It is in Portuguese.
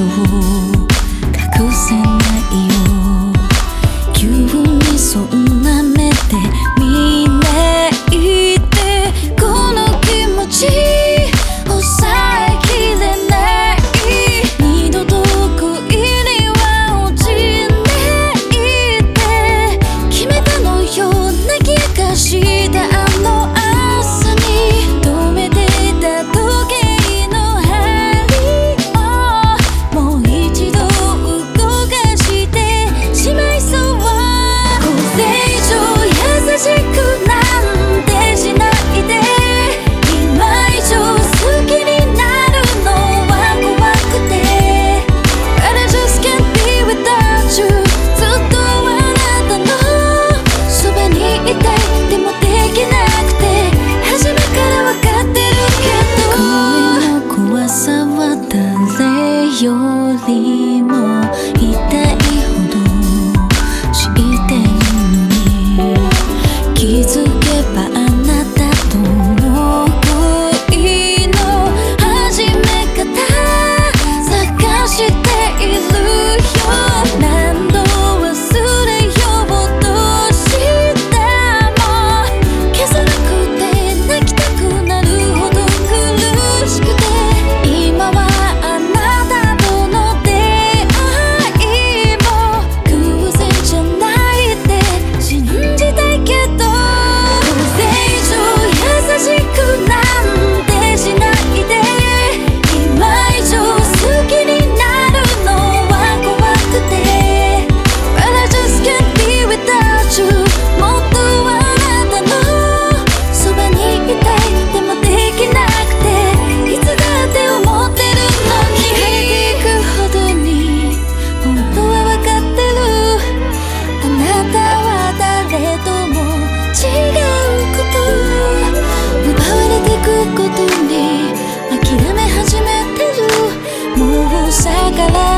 cachorro. love.